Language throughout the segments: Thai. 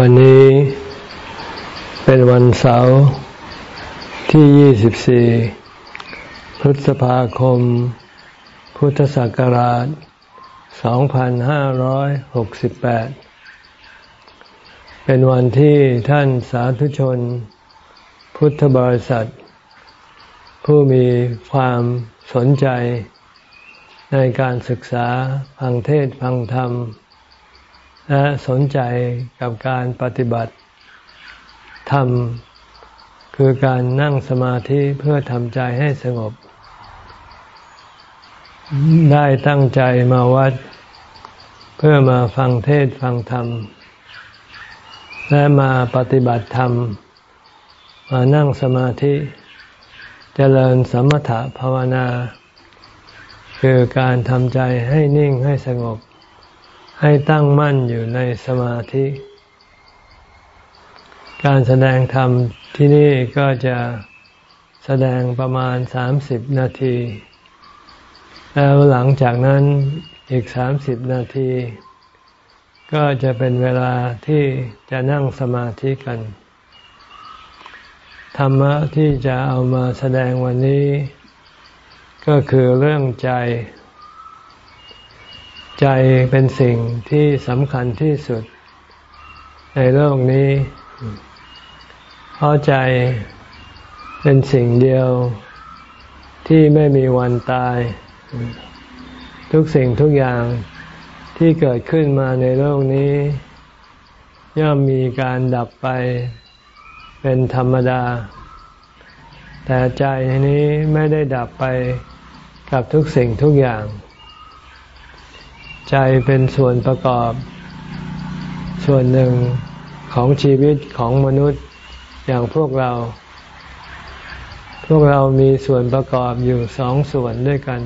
วันนี้เป็นวันเสาร์ที่ 24 พฤษภาคม พุทธศักราช 2568 เป็นวันที่ท่านสาธุชน พุทธบริษัท ผู้มีความสนใจในการศึกษาฟังเทศฟังธรรม และสนใจกับการปฏิบัติธรรมคือการนั่งสมาธิเพื่อทำใจให้สงบ ได้ตั้งใจมาวัด เพื่อมาฟังเทศฟังธรรม และมาปฏิบัติธรรม มานั่งสมาธิจเจริญสมถะภาวนา คือการทำใจให้นิ่งให้สงบ ให้ตั้งมั่นอยู่ในสมาธิ การแสดงธรรมที่นี่ก็จะแสดงประมาณสามสิบนาที แล้วหลังจากนั้นอีกสามสิบนาที ก็จะเป็นเวลาที่จะนั่งสมาธิกัน ธรรมะที่จะเอามาแสดงวันนี้ ก็คือเรื่องใจ ใจเป็นสิ่งที่สำคัญที่สุด ในโลกนี้ เพราะใจเป็นสิ่งเดียวที่ไม่มีวันตาย ทุกสิ่งทุกอย่างที่เกิดขึ้นมาในโลกนี้ ย่อมมีการดับไปเป็นธรรมดา แต่ใจนี้ไม่ได้ดับไปกับทุกสิ่งทุกอย่าง ใจเป็นส่วนประกอบ ส่วนหนึ่งของชีวิตของมนุษย์อย่างพวกเรา พวกเรามีส่วนประกอบอยู่สองส่วนด้วยกัน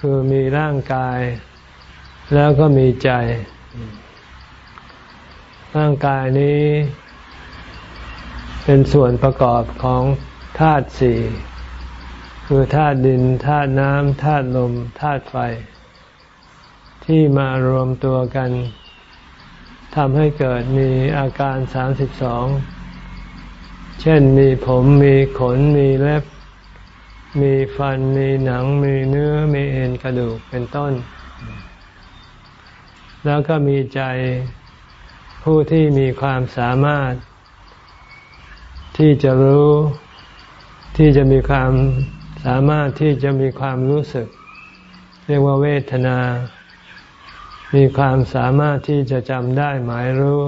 คือมีร่างกาย แล้วก็มีใจ ร่างกายนี้ เป็นส่วนประกอบของธาตุสี่คือธาตุดินธาตุน้ำธาตุลมธาตุไฟ ที่มารวมตัวกันทำให้เกิดมีอาการสามสิบสอง เช่นมีผมมีขนมีเล็บ มีฟันมีหนังมีเนื้อมีเอ็นกระดูกเป็นต้น แล้วก็มีใจผู้ที่มีความสามารถ ที่จะรู้ที่จะมีความสามารถที่จะมีความรู้สึก เรียกว่าเวทนา มีความสามารถที่จะจำได้หมายรู้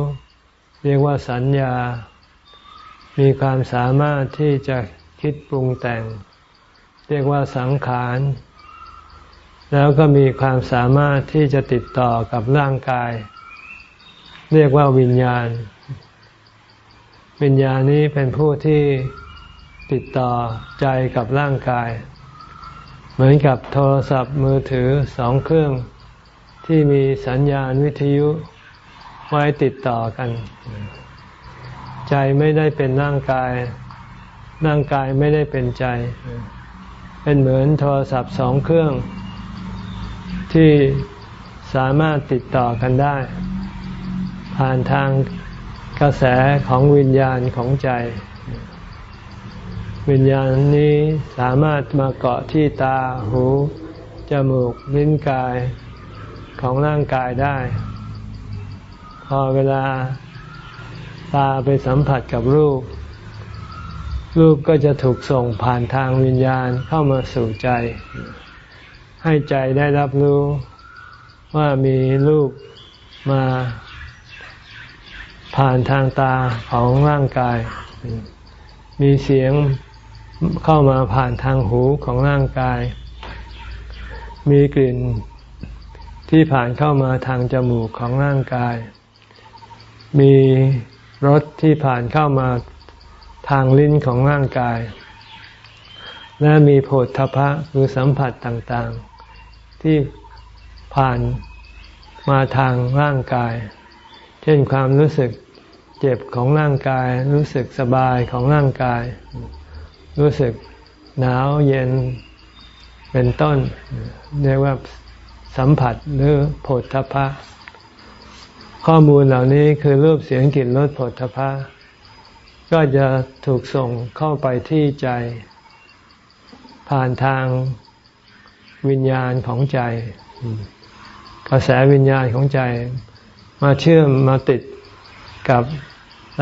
เรียกว่าสัญญา มีความสามารถที่จะคิดปรุงแต่ง เรียกว่าสังขาร แล้วก็มีความสามารถที่จะติดต่อกับร่างกาย เรียกว่าวิญญาณ วิญญาณนี้เป็นผู้ที่ติดต่อใจกับร่างกาย เหมือนกับโทรศัพท์มือถือสองเครื่อง ที่มีสัญญาณวิทยุไว้ติดต่อกัน ใจไม่ได้เป็นร่างกาย ร่างกายไม่ได้เป็นใจ เป็นเหมือนโทรศัพท์สองเครื่อง ที่สามารถติดต่อกันได้ ผ่านทางกระแสของวิญญาณของใจ วิญญาณนี้สามารถมาเกาะที่ตาหู จมูก ลิ้นกาย ของร่างกายได้ พอเวลาตาไปสัมผัสกับรูป รูปก็จะถูกส่งผ่านทางวิญญาณเข้ามาสู่ใจ ให้ใจได้รับรู้ว่ามีรูปมาผ่านทางตาของร่างกาย มีเสียงเข้ามาผ่านทางหูของร่างกาย มีกลิ่น ที่ผ่านเข้ามาทางจมูกของร่างกาย มีรสที่ผ่านเข้ามาทางลิ้นของร่างกาย และมีโผฏฐพะคือสัมผัสต่างๆ ที่ผ่านมาทางร่างกาย เช่นความรู้สึกเจ็บของร่างกาย รู้สึกสบายของร่างกาย รู้สึกหนาวเย็นเป็นต้น เรียกว่า สัมผัสหรือโผฏฐพะ ข้อมูลเหล่านี้คือรูปเสียงกลิ่นรสผลทพะ ก็จะถูกส่งเข้าไปที่ใจ ผ่านทางวิญญาณของใจ กระแสวิญญาณของใจ มาเชื่อมมาติดกับ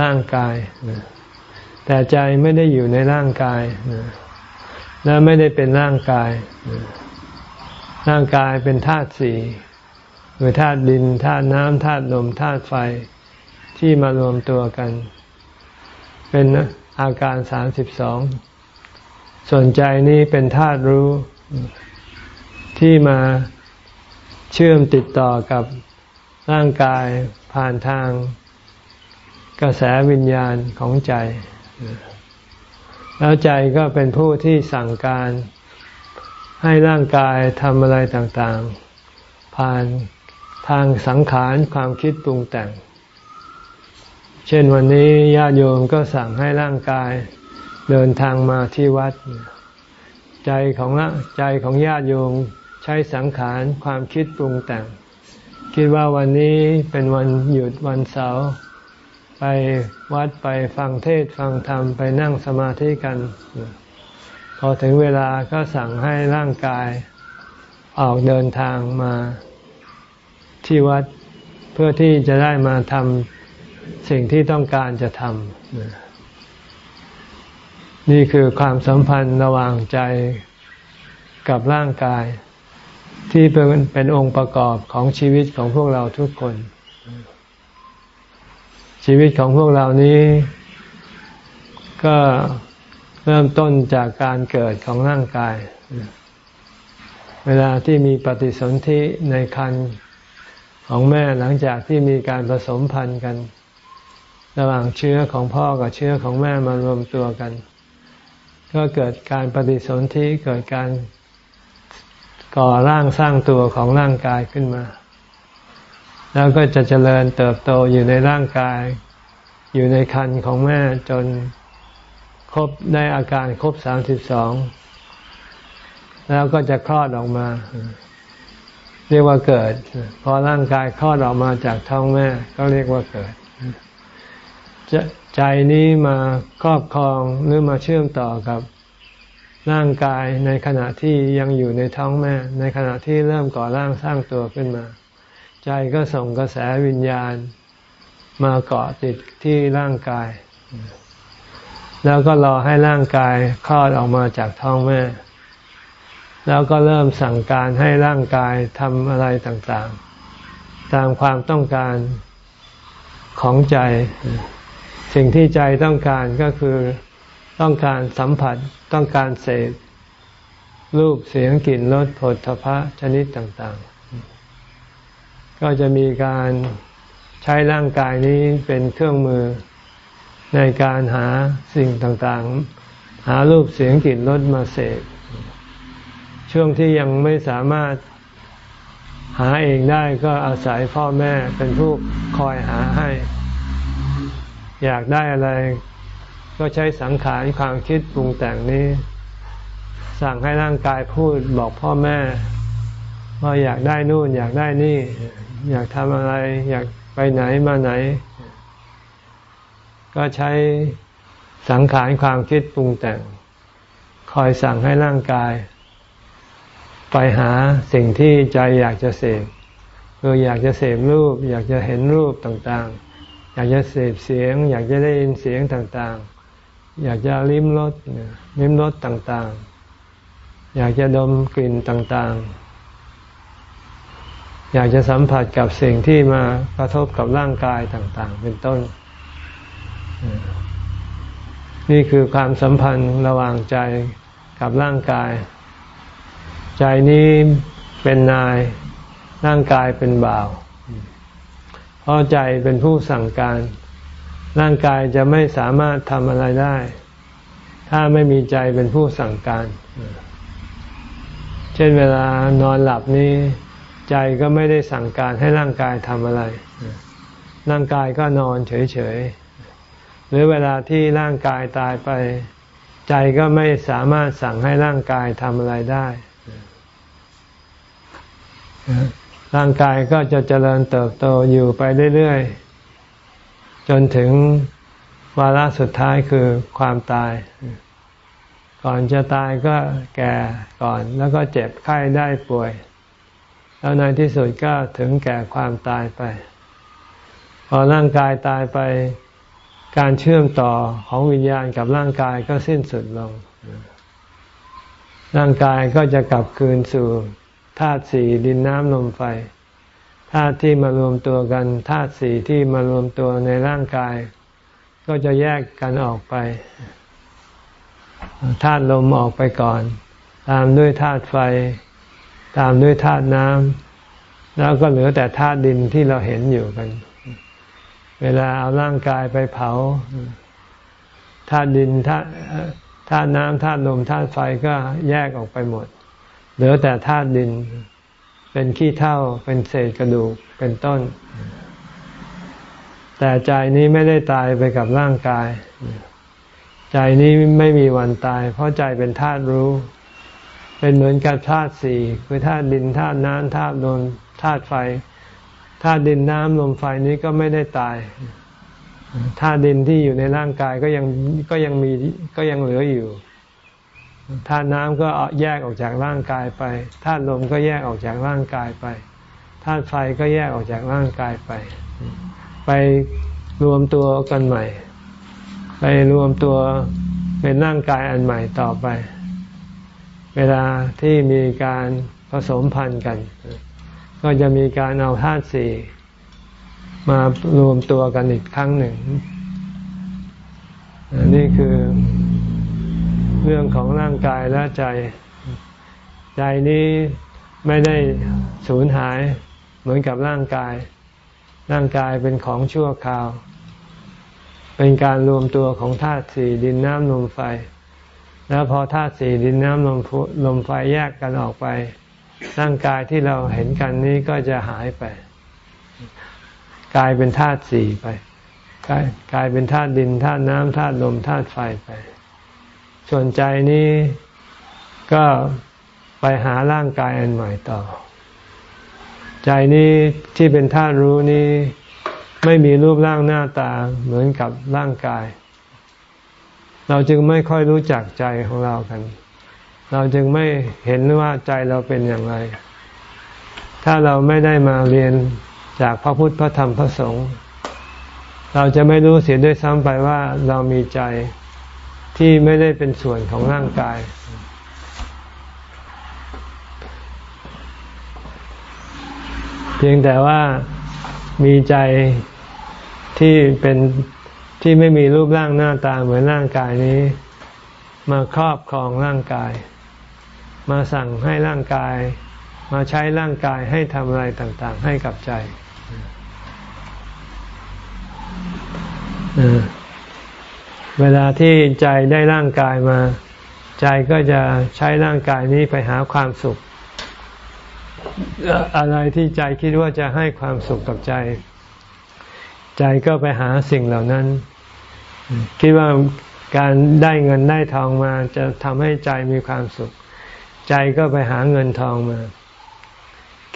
ร่างกาย แต่ใจไม่ได้อยู่ในร่างกาย และไม่ได้เป็นร่างกาย ร่างกายเป็นธาตุสี่คือธาตุดินธาตุน้ำธาตุลมธาตุไฟที่มารวมตัวกัน เป็นอาการสามสิบสองส่วนใจนี้เป็นธาตุรู้ที่มาเชื่อมติดต่อกับร่างกายผ่านทางกระแสวิญญาณของใจ แล้วใจก็เป็นผู้ที่สั่งการ ให้ร่างกายทำอะไรต่างๆ ผ่านทางสังขารความคิดปรุงแต่ง เช่นวันนี้ญาติโยมก็สั่งให้ร่างกายเดินทางมาที่วัด ใจของละใจของญาติโยมใช้สังขารความคิดปรุงแต่ง คิดว่าวันนี้เป็นวันหยุดวันเสาร์ไปวัดไปฟังเทศฟังธรรมไปนั่งสมาธิกัน พอถึงเวลาก็สั่งให้ร่างกายออกเดินทางมาที่วัดเพื่อที่จะได้มาทำสิ่งที่ต้องการจะทำนี่คือความสัมพันธ์ระหว่างใจกับร่างกาย ที่เป็นเป็นองค์ประกอบของชีวิตของพวกเราทุกคน ชีวิตของพวกเรานี้ ก็ เริ่มต้นจากการเกิดของร่างกาย เวลาที่มีปฏิสนธิในคันของแม่หลังจากที่มีการผสมพันธุ์กัน ระหว่างเชื้อของพ่อกับเชื้อของแม่มารวมตัวกัน ก็เกิดการปฏิสนธิเกิดการก่อร่างสร้างตัวของร่างกายขึ้นมา แล้วก็จะเจริญเติบโตอยู่ในร่างกาย อยู่ในคันของแม่จน ครบได้อาการครบสามสิบสองแล้วก็จะคลอดออกมา เรียกว่าเกิด พอร่างกายคลอดออกมาจากท้องแม่ก็เรียกว่าเกิดใจนี้มาครอบครองหรือมาเชื่อมต่อกับร่างกายในขณะที่ยังอยู่ในท้องแม่ ในขณะที่เริ่มก่อร่างสร้างตัวขึ้นมา ใจก็ส่งกระแสวิญญาณมาเกาะติดที่ร่างกาย แล้วก็รอให้ร่างกายคลอดออกมาจากท้องแม่ แล้วก็เริ่มสั่งการให้ร่างกายทำอะไรต่างๆ ตามความต้องการของใจ สิ่งที่ใจต้องการก็คือต้องการสัมผัสต้องการเสพรูปเสียงกลิ่นรสผลทพะชนิดต่างๆ ก็จะมีการใช้ร่างกายนี้เป็นเครื่องมือ ในการหาสิ่งต่างๆ หารูปเสียงกลิ่นรสมาเสพช่วงที่ยังไม่สามารถหาเองได้ก็อาศัยพ่อแม่เป็นผู้คอยหาให้ อยากได้อะไร ก็ใช้สังขารความคิดปรุงแต่งนี้ สั่งให้ร่างกายพูดบอกพ่อแม่ ว่าอยากได้นู่น อยากได้นี่ อยากทำอะไร อยากไปไหนมาไหน ก็ใช้สังขารความคิดปรุงแต่ง คอยสั่งให้ร่างกาย ไปหาสิ่งที่ใจอยากจะเสพคืออยากจะเสพรูป อยากจะเห็นรูปต่างๆ อยากจะเสพเสียง อยากจะได้ยินเสียงต่างๆ อยากจะลิ้มรสลิ้มรสต่างๆ อยากจะดมกลิ่นต่างๆอยากจะสัมผัสกับสิ่งที่มากระทบกับร่างกายต่าง ๆ เป็นต้น นี่คือความสัมพันธ์ระหว่างใจกับร่างกาย ใจนี้เป็นนาย ร่างกายเป็นบ่าว เพราะใจเป็นผู้สั่งการ ร่างกายจะไม่สามารถทำอะไรได้ ถ้าไม่มีใจเป็นผู้สั่งการ เช่นเวลานอนหลับนี้ใจก็ไม่ได้สั่งการให้ร่างกายทำอะไร ร่างกายก็นอนเฉยๆ หรือเวลาที่ร่างกายตายไป ใจก็ไม่สามารถสั่งให้ร่างกายทำอะไรได้ ร่างกายก็จะเจริญเติบโตอยู่ไปเรื่อยๆ จนถึงวาระสุดท้ายคือความตาย ก่อนจะตายก็แก่ก่อนแล้วก็เจ็บไข้ได้ป่วย แล้วในที่สุดก็ถึงแก่ความตายไป พอร่างกายตายไป การเชื่อมต่อของวิญญาณกับร่างกายก็สิ้นสุดลง ร่างกายก็จะกลับคืนสู่ธาตุสี่ดินน้ำลมไฟธาตุที่มารวมตัวกันธาตุสี่ที่มารวมตัวในร่างกาย ก็จะแยกกันออกไปธาตุลมออกไปก่อน ตามด้วยธาตุไฟ ตามด้วยธาตุน้ำแล้วก็เหลือแต่ธาตุดินที่เราเห็นอยู่กัน เวลาเอาร่างกายไปเผาธาตุดินธาตุธาตุน้ำธาตุลมธาตุไฟก็แยกออกไปหมด เหลือแต่ธาตุดิน เป็นขี้เถ้าเป็นเศษกระดูก เป็นต้น แต่ใจนี้ไม่ได้ตายไปกับร่างกาย ใจนี้ไม่มีวันตาย เพราะใจเป็นธาตุรู้ เป็นเหมือนกับธาตุสี่คือธาตุดินธาตุน้ำธาตุลมธาตุไฟ ธาตุดินน้ำลมไฟนี้ก็ไม่ได้ตายธาตุดินที่อยู่ในร่างกายก็ยังก็ยังมีก็ยังเหลืออยู่ธาตุน้ำก็แยกออกจากร่างกายไปธาตุลมก็แยกออกจากร่างกายไปธาตุไฟก็แยกออกจากร่างกายไป ไปรวมตัวกันใหม่ ไปรวมตัวเป็นร่างกายอันใหม่ต่อไป เวลาที่มีการผสมพันธุ์กัน ก็จะมีการเอาธาตุสี่มารวมตัวกันอีกครั้งหนึ่งนี่คือเรื่องของร่างกายและใจ ใจนี้ไม่ได้สูญหายเหมือนกับร่างกาย ร่างกายเป็นของชั่วคราว เป็นการรวมตัวของธาตุสี่ดินน้ำลมไฟ แล้วพอธาตุสี่ดินน้ำลมลมไฟแยกกันออกไป ร่างกายที่เราเห็นกันนี้ก็จะหายไปกลายเป็นธาตุสี่ไปกลายกลายเป็นธาตุดินธาตุน้ำธาตุลมธาตุไฟไป ส่วนใจนี้ก็ไปหาร่างกายอันใหม่ต่อ ใจนี้ที่เป็นธาตุรู้นี้ ไม่มีรูปร่างหน้าตาเหมือนกับร่างกาย เราจึงไม่ค่อยรู้จักใจของเรากัน เราจึงไม่เห็นว่าใจเราเป็นอย่างไร ถ้าเราไม่ได้มาเรียนจากพระพุทธพระธรรมพระสงฆ์เราจะไม่รู้เสียด้วยซ้ำไปว่าเรามีใจที่ไม่ได้เป็นส่วนของร่างกาย เพียงแต่ว่ามีใจที่เป็นที่ไม่มีรูปร่างหน้าตาเหมือนร่างกายนี้ มาครอบครองร่างกาย มาสั่งให้ร่างกาย มาใช้ร่างกายให้ทำอะไรต่างๆ ให้กับใจเวลาที่ใจได้ร่างกายมา ใจก็จะใช้ร่างกายนี้ไปหาความสุข อะไรที่ใจคิดว่าจะให้ความสุขกับใจ ใจก็ไปหาสิ่งเหล่านั้น คิดว่าการได้เงินได้ทองมาจะทำให้ใจมีความสุข ใจก็ไปหาเงินทองมา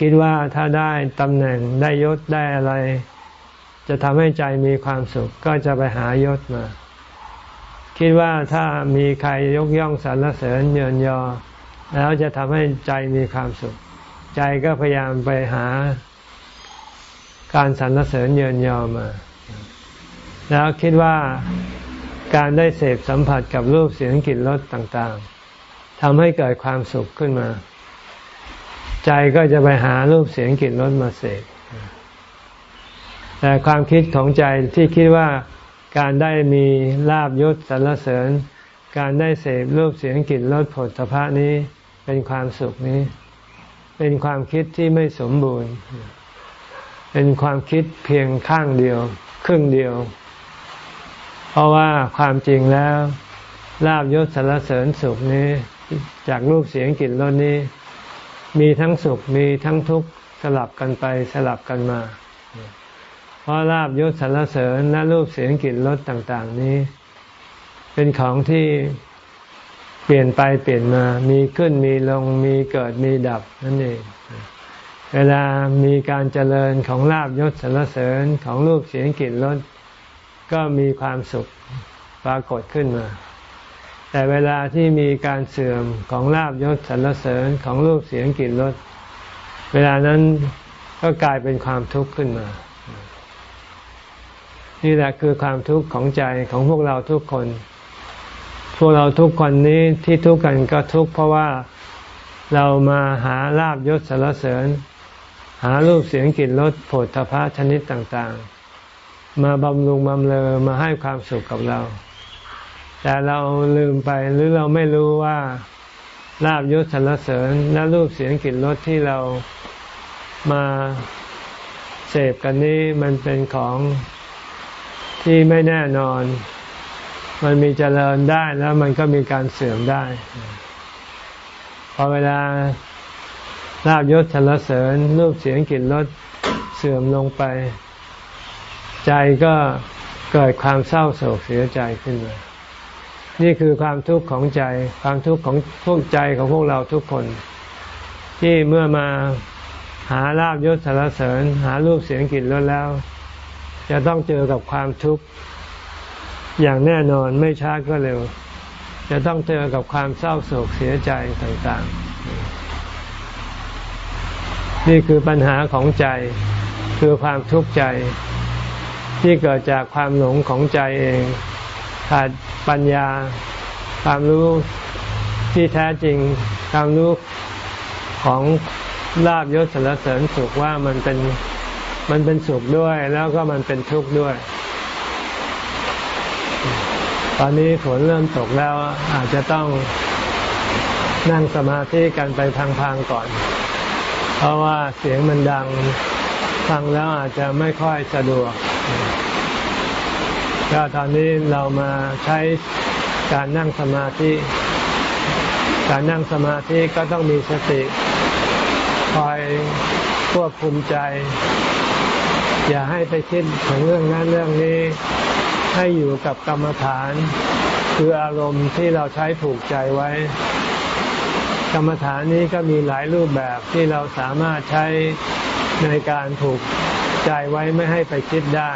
คิดว่าถ้าได้ตำแหน่งได้ยศได้อะไร จะทำให้ใจมีความสุข ก็จะไปหายศมา คิดว่าถ้ามีใครยกย่องสรรเสริญเยินยอ แล้วจะทำให้ใจมีความสุข ใจก็พยายามไปหา การสรรเสริญเยินยอมา แล้วคิดว่าการได้เสพสัมผัสกับรูปเสียงกลิ่นรสต่างๆ ทำให้เกิดความสุขขึ้นมา ใจก็จะไปหารูปเสียงกลิ่นรสมาเสพแต่ความคิดของใจที่คิดว่าการได้มีลาบยศสรรเสริญ การได้เสพรูปเสียงกลิ่นรสผลสะพะนี้เป็นความสุขนี้ เป็นความคิดที่ไม่สมบูรณ์ เป็นความคิดเพียงข้างเดียว ครึ่งเดียว เพราะว่าความจริงแล้วลาบยศสรรเสริญสุขนี้ จากรูปเสียงกลิ่นรสนี้ มีทั้งสุขมีทั้งทุกข์สลับกันไปสลับกันมา เพราะลาบยศสรรเสริญและรูปเสียงกลิ่นรสต่างๆ นี้ เป็นของที่เปลี่ยนไปเปลี่ยนมา มีขึ้นมีลงมีเกิดมีดับนั่นเองเวลามีการเจริญของลาบยศสรรเสริญของรูปเสียงกลิ่นรสก็มีความสุขปรากฏขึ้นมา แต่เวลาที่มีการเสื่อมของลาบยศสรรเสริญของรูปเสียงกลิ่นรสเวลานั้นก็กลายเป็นความทุกข์ขึ้นมา นี่แหละคือความทุกข์ของใจของพวกเราทุกคน พวกเราทุกคนนี้ที่ทุกข์กันก็ทุกข์เพราะว่าเรามาหาลาบยศสารเสริญ หารูปเสียงกลิ่นรสผลทพะชนิดต่างๆ มาบำรุงบำเรอมาให้ความสุขกับเรา แต่เราลืมไปหรือเราไม่รู้ว่าลาบยศสารเสริญและรูปเสียงกลิ่นรสที่เรามาเสพกันนี้มันเป็นของที่ไม่แน่นอน มันมีเจริญได้แล้วมันก็มีการเสื่อมได้ พอเวลาลาบยศสรรเสริญรูปเสียงกลิ่นรสเสื่อมลงไป ใจก็เกิดความเศร้าโศกเสียใจขึ้นมา นี่คือความทุกข์ของใจ ความทุกข์ของพวกใจของพวกเราทุกคน ที่เมื่อมาหาลาบยศสารเสริญ หารูปเสียงกลิ่นรสแล้ว จะต้องเจอกับความทุกข์อย่างแน่นอนไม่ช้าก็เร็ว จะต้องเจอกับความเศร้าโศกเสียใจต่างๆ นี่คือปัญหาของใจ คือความทุกข์ใจ ที่เกิดจากความหลงของใจเอง ขาดปัญญาความรู้ที่แท้จริงความรู้ของลาบยศสารเสริญสุขว่ามันเป็นมันเป็นสุขด้วยแล้วก็มันเป็นทุกข์ด้วย ตอนนี้ฝนเริ่มตกแล้วอาจจะต้องนั่งสมาธิกันไปพังๆก่อน เพราะว่าเสียงมันดังฟังแล้วอาจจะไม่ค่อยสะดวก ก็ตอนนี้เรามาใช้การนั่งสมาธิ การนั่งสมาธิก็ต้องมีสติ คอยควบคุมใจ อย่าให้ไปคิดถึงเรื่องนั้นเรื่องนี้ ให้อยู่กับกรรมฐาน คืออารมณ์ที่เราใช้ผูกใจไว้ กรรมฐานนี้ก็มีหลายรูปแบบที่เราสามารถใช้ในการผูกใจไว้ไม่ให้ไปคิดได้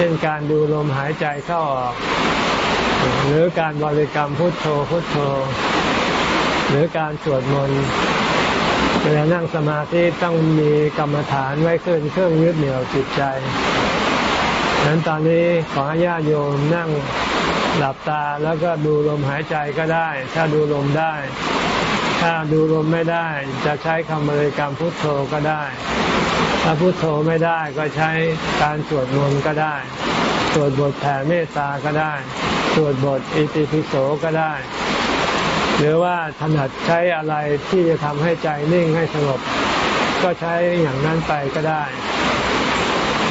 ช่นการดูลมหายใจเข้าออก หรือการบริกรรมพุทโธพุทโธ หรือการสวดมนต์เวลานั่งสมาธิต้องมีกรรมฐานไว้ขึ้นเครื่องยึดเหนี่ยวจิตใจฉะนั้นตอนนี้ขอญาติโยมนั่งหลับตาแล้วก็ดูลมหายใจก็ได้ ถ้าดูลมได้ ถ้าดูลมไม่ได้จะใช้คำบริกรรมพุทโธก็ได้ ถ้าพุทโธไม่ได้ก็ใช้การสวดมนต์ก็ได้ สวดบทแผ่เมตตาก็ได้ สวดบทอิติปิโสก็ได้ หรือว่าถนัดใช้อะไรที่จะทำให้ใจนิ่งให้สงบ ก็ใช้อย่างนั้นไปก็ได้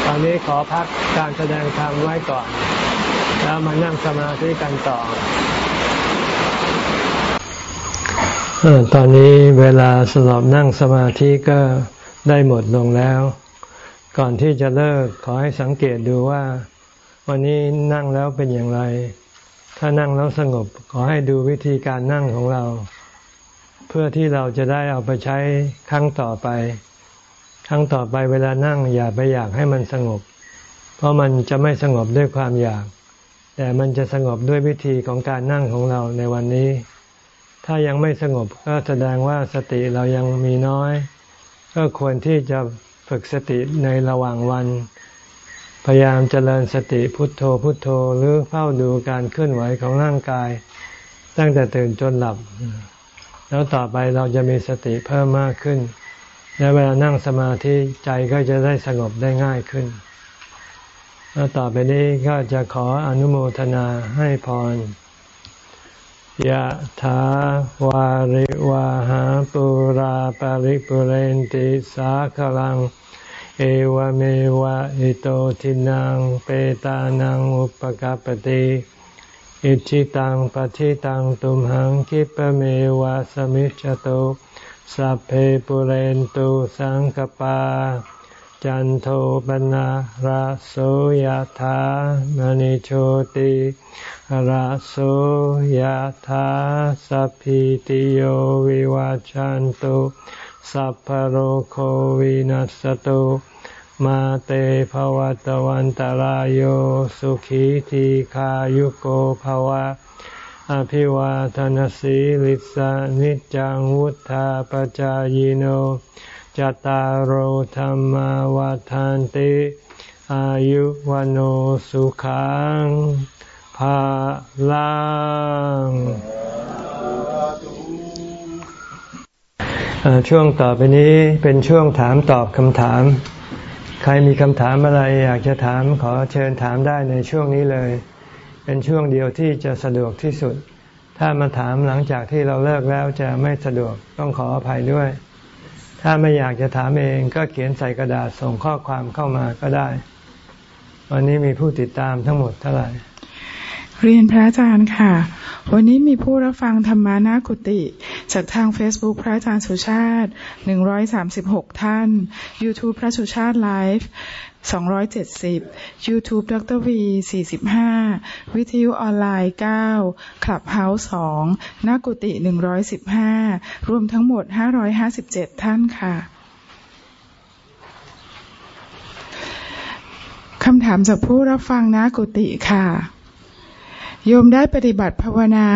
ตอนนี้ขอพักการแสดงธรรมไว้ก่อน แล้วมานั่งสมาธิกันต่อ ตอนนี้เวลาสำหรับนั่งสมาธิก็ได้หมดลงแล้ว ก่อนที่จะเลิกขอให้สังเกตดูว่า วันนี้นั่งแล้วเป็นอย่างไร ถ้านั่งแล้วสงบ ขอให้ดูวิธีการนั่งของเรา เพื่อที่เราจะได้เอาไปใช้ครั้งต่อไป ครั้งต่อไปเวลานั่งอย่าไปอยากให้มันสงบ เพราะมันจะไม่สงบด้วยความอยาก แต่มันจะสงบด้วยวิธีของการนั่งของเราในวันนี้ ถ้ายังไม่สงบก็แสดงว่าสติเรายังมีน้อย ก็ควรที่จะฝึกสติในระหว่างวัน พยายามเจริญสติพุทโธพุทโธหรือเฝ้าดูการเคลื่อนไหวของร่างกาย ตั้งแต่ตื่นจนหลับ แล้วต่อไปเราจะมีสติเพิ่มมากขึ้น และเวลานั่งสมาธิใจก็จะได้สงบได้ง่ายขึ้น แล้วต่อไปนี้ก็จะขออนุโมทนาให้พร ยะถาวาริวาหาปุราปาริปุเรนติสาคลัง เอวเมวะอิโตทินังเปตานังอุปกาปติอิชิตังปฏิตังตุมหังคิปเมวะสมิจจโตสัพเพปุเรนตุสังกปา จันโทปนะราโสยธามณิโชติราโสยธาสัพพิติโยวิวาจันตุสัพพโรโควินัสตุมาเตภวัตวันตารโยสุขีทีขายุโกภวะ อภิวาทนสีลิสานิจังวุธาปจายโน จตารโหธรรมวาทานติอายุวันโอสุขังภาลังช่วงต่อไปนี้เป็นช่วงถามตอบคำถาม ใครมีคำถามอะไรอยากจะถามขอเชิญถามได้ในช่วงนี้เลย เป็นช่วงเดียวที่จะสะดวกที่สุด ถ้ามาถามหลังจากที่เราเลิกแล้วจะไม่สะดวกต้องขออภัยด้วย ถ้าไม่อยากจะถามเองก็เขียนใส่กระดาษส่งข้อความเข้ามาก็ได้ วันนี้มีผู้ติดตามทั้งหมดเท่าไหร่ เรียนพระอาจารย์ค่ะ วันนี้มีผู้รับฟังธรรมะหน้ากุฏิ จากทาง Facebook พระอาจารย์สุชาติ 136 ท่าน YouTube พระสุชาติไลฟ์ 270 YouTube ดร.วี45 วิทยุออนไลน์ 9 Clubhouse 2นากุติ115 รวมทั้งหมด 557 ท่านค่ะคำถามจากผู้รับฟังนากุติค่ะ โยมได้ปฏิบัติภาวนา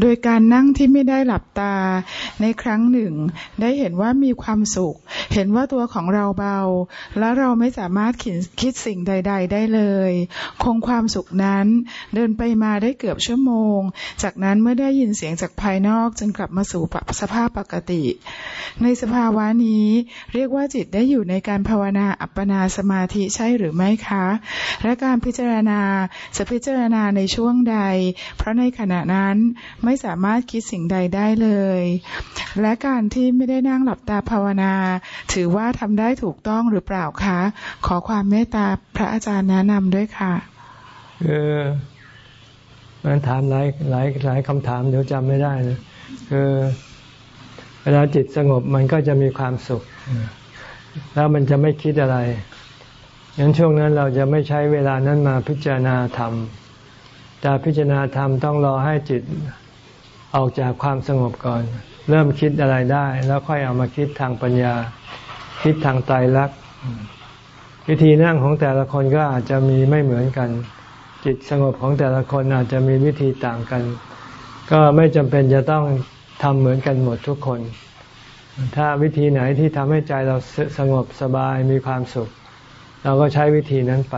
โดยการนั่งที่ไม่ได้หลับตา ในครั้งหนึ่ง ได้เห็นว่ามีความสุข เห็นว่าตัวของเราเบา และเราไม่สามารถคิดสิ่งใด ๆ ได้เลย คงความสุขนั้น เดินไปมาได้เกือบชั่วโมง จากนั้นเมื่อได้ยินเสียงจากภายนอกจึงกลับมาสู่สภาพปกติ ในสภาวะนี้เรียกว่าจิตได้อยู่ในการภาวนาอัปปนาสมาธิใช่หรือไม่คะ และการพิจารณาจะพิจารณาในช่วงใดเพราะในขณะนั้นไม่สามารถคิดสิ่งใดได้เลย และการที่ไม่ได้นั่งหลับตาภาวนา ถือว่าทำได้ถูกต้องหรือเปล่าคะ ขอความเมตตาพระอาจารย์แนะนำด้วยค่ะคือมันถามหลายหลายหลายคำถามเดี๋ยวจำไม่ได้นะคือเวลาจิตสงบมันก็จะมีความสุข แล้วมันจะไม่คิดอะไรงั้นช่วงนั้นเราจะไม่ใช้เวลานั้นมาพิจารณาธรรม จะพิจารณาธรรมต้องรอให้จิตออกจากความสงบก่อน เริ่มคิดอะไรได้ แล้วค่อยเอามาคิดทางปัญญา คิดทางไตรลักษณ์วิธีนั่งของแต่ละคนก็อาจจะมีไม่เหมือนกัน จิตสงบของแต่ละคนอาจจะมีวิธีต่างกัน ก็ไม่จำเป็นจะต้องทำเหมือนกันหมดทุกคน ถ้าวิธีไหนที่ทำให้ใจเราสงบสบายมีความสุข เราก็ใช้วิธีนั้นไป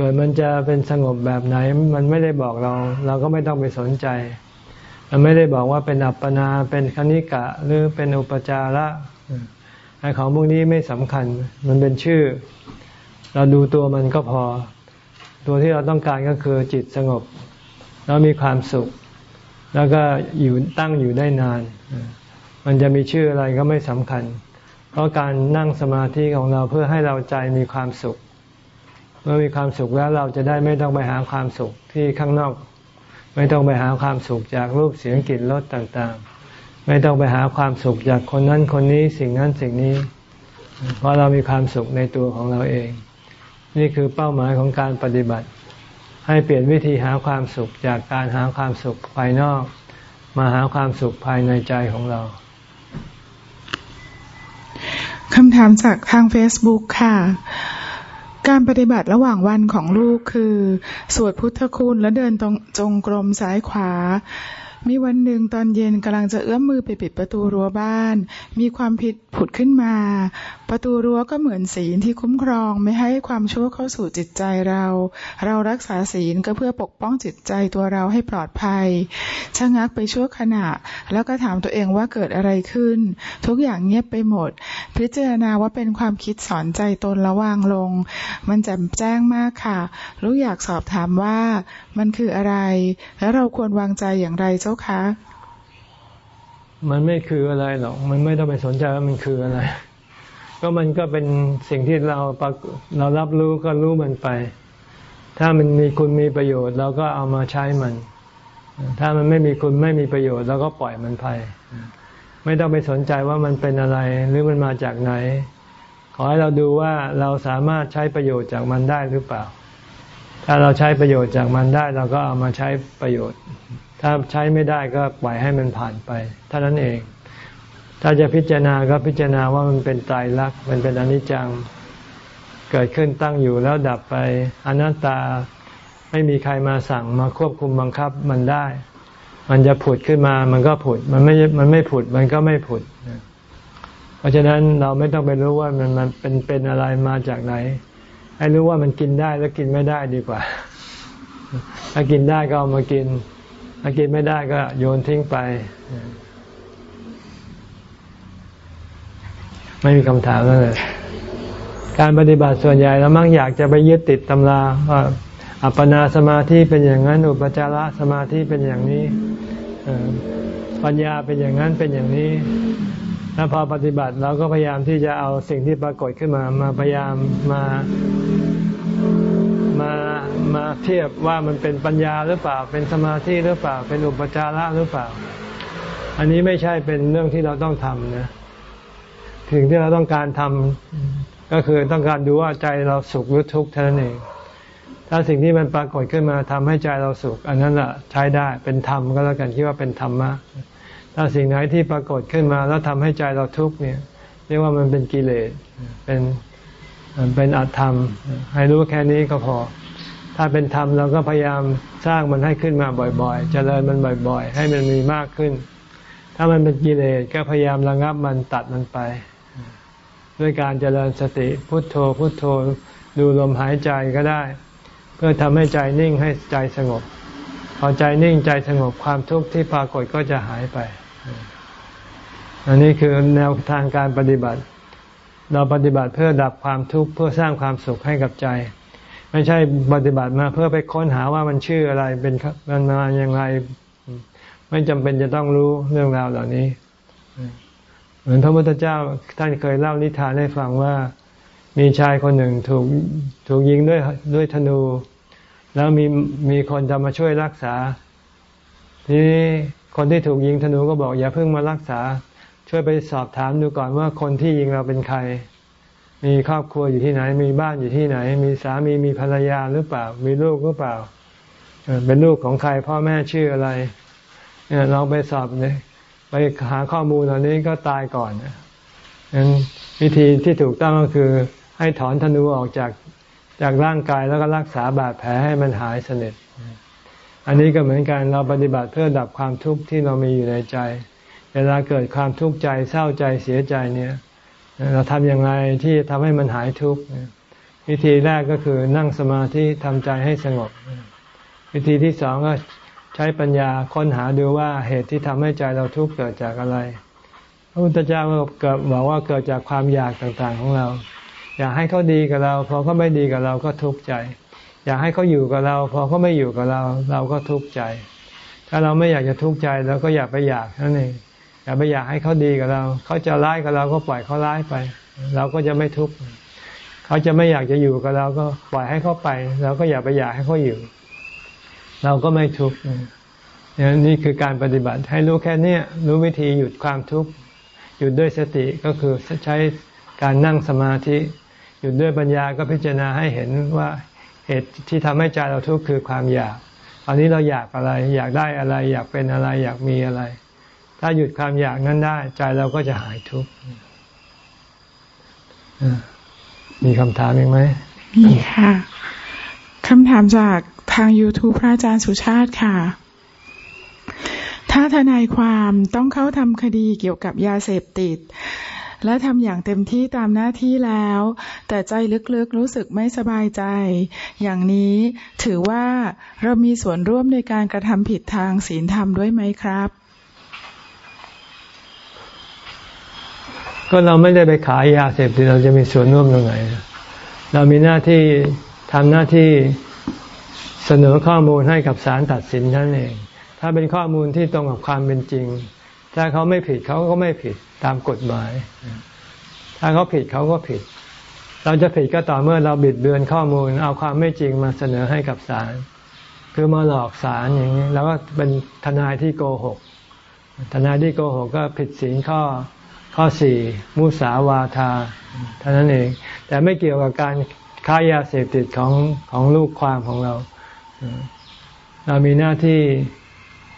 ส่วนมันจะเป็นสงบแบบไหน มันไม่ได้บอกเรา เราก็ไม่ต้องไปสนใจ มันไม่ได้บอกว่าเป็นอัปปนา เป็นคณิกะ หรือเป็นอุปจาระไอ้ของพวกนี้ไม่สำคัญ มันเป็นชื่อ เราดูตัวมันก็พอ ตัวที่เราต้องการก็คือจิตสงบ แล้วมีความสุข แล้วก็อยู่ตั้งอยู่ได้นาน มันจะมีชื่ออะไรก็ไม่สำคัญ เพราะการนั่งสมาธิของเราเพื่อให้เราใจมีความสุข มื่อมีความสุขแล้วเราจะได้ไม่ต้องไปหาความสุขที่ข้างนอก ไม่ต้องไปหาความสุขจากรูปเสียงกลิ่นรสต่างๆ ไม่ต้องไปหาความสุขจากคนนั้นคนนี้สิ่งนั้นสิ่งนี้ เพราะเรามีความสุขในตัวของเราเอง นี่คือเป้าหมายของการปฏิบัติ ให้เปลี่ยนวิธีหาความสุขจากการหาความสุขภายนอก มาหาความสุขภายในใจของเราคำถามจากทาง Facebook ค่ะ การปฏิบัติระหว่างวันของลูกคือ สวดพุทธคุณและเดินตรงจงกรมซ้ายขวา มีวันหนึ่งตอนเย็นกำลังจะเอื้อมมือไปปิดประตูรั้วบ้าน มีความผิดผุดขึ้นมา ประตูรั้วก็เหมือนศีลที่คุ้มครองไม่ให้ความชั่วเข้าสู่จิตใจเรา เรารักษาศีลก็เพื่อปกป้องจิตใจตัวเราให้ปลอดภัย ชะงักไปชั่วขณะ แล้วก็ถามตัวเองว่าเกิดอะไรขึ้น ทุกอย่างเงียบไปหมด พิจารณาว่าเป็นความคิดสอนใจตนระวางลง มันแจ่มแจ้งมากค่ะลูกอยากสอบถามว่ามันคืออะไร แล้วเราควรวางใจอย่างไรเจ้าคะ มันไม่คืออะไรหรอก มันไม่ต้องไปสนใจว่ามันคืออะไร ก็มันก็เป็นสิ่งที่เราเรารับรู้ก็รู้มันไป ถ้ามันมีคุณมีประโยชน์เราก็เอามาใช้มัน ถ้ามันไม่มีคุณไม่มีประโยชน์เราก็ปล่อยมันไป ไม่ต้องไปสนใจว่ามันเป็นอะไรหรือมันมาจากไหน ขอให้เราดูว่าเราสามารถใช้ประโยชน์จากมันได้หรือเปล่า ถ้าเราใช้ประโยชน์จากมันได้ เราก็เอามาใช้ประโยชน์ ถ้าใช้ไม่ได้ก็ปล่อยให้มันผ่านไปเท่านั้นเอง ถ้าจะพิจารณาก็พิจารณาว่ามันเป็นตายรักมันเป็นอนิจจัง เกิดขึ้นตั้งอยู่แล้วดับไปอนัตตาไม่มีใครมาสั่งมาควบคุมบังคับมันได้ มันจะผุดขึ้นมามันก็ผุด มันไม่ มันไม่ผุด มันก็ไม่ผุด เพราะฉะนั้นเราไม่ต้องไปรู้ว่ามันมันเป็นเป็นอะไรมาจากไหน ให้รู้ว่ามันกินได้แล้วกินไม่ได้ดีกว่า ถ้ากินได้ก็เอามากิน ถ้ากินไม่ได้ก็โยนทิ้งไป ไม่มีคำถามแล้วเลยการปฏิบัติส่วนใหญ่เรามักอยากจะไปยึดติดตำราว่าอัปปนาสมาธิเป็นอย่างนั้น อุปจารสมาธิเป็นอย่างนี้ปัญญาเป็นอย่างนั้นเป็นอย่างนี้แล้วพอปฏิบัติเราก็พยายามที่จะเอาสิ่งที่ปรากฏขึ้นมา มาพยายามมามามาเทียบว่ามันเป็นปัญญาหรือเปล่า เป็นสมาธิหรือเปล่า เป็นอุปจาระหรือเปล่า อันนี้ไม่ใช่เป็นเรื่องที่เราต้องทำนะ ถึงที่เราต้องการทำก็คือต้องการดูว่าใจเราสุขหรือทุกข์เท่านั้นเอง ถ้าสิ่งที่มันปรากฏขึ้นมาทำให้ใจเราสุข อันนั้นแหละใช้ได้เป็นธรรมก็แล้วกันคิดว่าเป็นธรรมะถ้าสิ่งไหนที่ปรากฏขึ้นมาแล้วทำให้ใจเราทุกข์เนี่ย เรียกว่ามันเป็นกิเลสเป็นเป็นอัตธรรม ให้รู้แค่นี้ก็พอ ถ้าเป็นธรรมเราก็พยายามสร้างมันให้ขึ้นมาบ่อยๆ เจริญมันบ่อย ๆ ให้มันมีมากขึ้น ถ้ามันเป็นกิเลสก็พยายามระงับมันตัดมันไป ด้วยการเจริญสติพุทโธพุทโธดูลมหายใจก็ได้ เพื่อทำให้ใจนิ่งให้ใจสงบ พอใจนิ่งใจสงบความทุกข์ที่ปรากฏก็จะหายไป อันนี้คือแนวทางการปฏิบัติ เราปฏิบัติเพื่อดับความทุกข์เพื่อสร้างความสุขให้กับใจ ไม่ใช่ปฏิบัติมาเพื่อไปค้นหาว่ามันชื่ออะไรเป็นมันมาอย่างไร ไม่จำเป็นจะต้องรู้เรื่องราวเหล่านี้ มือนพระพุทธเจ้าท่านเคยเล่านิทานให้ฟังว่ามีชายคนหนึ่งถูกถูกยิงด้วยด้วยธนู แล้วมีมีคนจะมาช่วยรักษา ทีนี้คนที่ถูกยิงธนูก็บอกอย่าเพิ่งมารักษา ช่วยไปสอบถามดูก่อนว่าคนที่ยิงเราเป็นใคร มีครอบครัวอยู่ที่ไหน มีบ้านอยู่ที่ไหน มีสามีมีภรรยาหรือเปล่า มีลูกหรือเปล่าเป็นลูกของใครพ่อแม่ชื่ออะไรเนี่ยลองไปสอบเลย ไปหาข้อมูลเหล่านี้ก็ตายก่อนนั้นวิธีที่ถูกต้องก็คือ ให้ถอนธนูออกจากจากร่างกายแล้วก็รักษาบาดแผลให้มันหายสนิทอันนี้ก็เหมือนกันเราปฏิบัติเพื่อดับความทุกข์ที่เรามีอยู่ในใจ เวลาเกิดความทุกข์ใจเศร้าใจเสียใจเนี่ย เราทำอย่างไรที่ทำให้มันหายทุกข์วิธีแรกก็คือนั่งสมาธิทำใจให้สงบ วิธีที่สองก็ ช้ปัญญาค้นหาดูว่าเหตุที่ทำให้ใจเราทุกข์เกิดจากอะไร พระพุทธเจ้าก็บอกว่าเกิดจากความอยากต่างๆของเรา อยากให้เขาดีกับเรา พอเขาไม่ดีกับเราก็ทุกข์ใจ อยากให้เขาอยู่กับเรา พอเขาไม่อยู่กับเรา เราก็ทุกข์ใจ ถ้าเราไม่อยากจะทุกข์ใจเราก็อย่าไปอยากนั่นเองอย่าไปอยากให้เขาดีกับเรา เขาจะร้ายกับเราก็ปล่อยเขาร้ายไป เราก็จะไม่ทุกข์เขาจะไม่อยากจะอยู่กับเราก็ปล่อยให้เขาไป เราก็อย่าไปอยากให้เขาอยู่ เราก็ไม่ทุกข์นี่คือการปฏิบัติให้รู้แค่นี้รู้วิธีหยุดความทุกข์หยุดด้วยสติก็คือใช้การนั่งสมาธิ หยุดด้วยปัญญาก็พิจารณาให้เห็นว่าเหตุที่ทำให้ใจเราทุกข์คือความอยากตอนนี้เราอยากอะไร อยากได้อะไร อยากเป็นอะไรอยากมีอะไร ถ้าหยุดความอยากนั้นได้ ใจเราก็จะหายทุกข์มีคำถามอีกไหมมีค่ะคำถามจาก ทาง YouTube พระอาจารย์สุชาติค่ะ ถ้าทนายความต้องเข้าทำคดีเกี่ยวกับยาเสพติด และทำอย่างเต็มที่ตามหน้าที่แล้ว แต่ใจลึกๆรู้สึกไม่สบายใจ อย่างนี้ถือว่าเรามีส่วนร่วมในการกระทำผิดทางศีลธรรมด้วยไหมครับ ก็เราไม่ได้ไปขายยาเสพติดเราจะมีส่วนร่วมตรงไหน เรามีหน้าที่ทำหน้าที่ เสนอข้อมูลให้กับศาลตัดสินนั่นเอง ถ้าเป็นข้อมูลที่ตรงกับความเป็นจริง ถ้าเขาไม่ผิดเขาก็ไม่ผิดตามกฎหมาย ถ้าเขาผิดเขาก็ผิด เราจะผิดก็ต่อเมื่อเราบิดเบือนข้อมูล เอาความไม่จริงมาเสนอให้กับศาล คือมาหลอกศาลอย่างนี้ แล้วก็เป็นทนายที่โกหก ทนายที่โกหกก็ผิดศีลข้อข้อสี่มุสาวาทาเท่านั้นเอง แต่ไม่เกี่ยวกับการค้ายาเสพติดของของลูกความของเรา เรามีหน้าที่